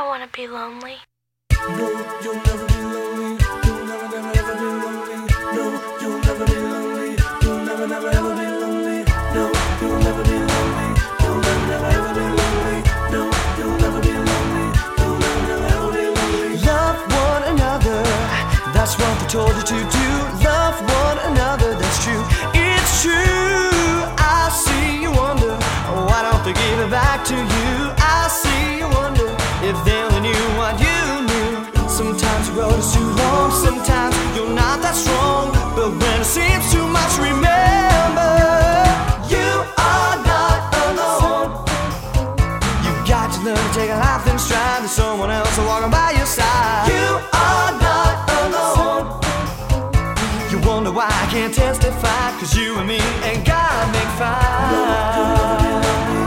don't want to be lonely. No, you'll never be lonely. You'll never, never, ever be lonely. No, you'll never be lonely. You'll never, never, ever be lonely. No, you'll never be lonely. You'll never, never, ever be lonely. No, you'll never be lonely. You'll never, never, ever be lonely. Love one another, that's what they told you to do. so long I'm by your side. You are not alone. You wonder why I can't testify, cause you and me and God make fire.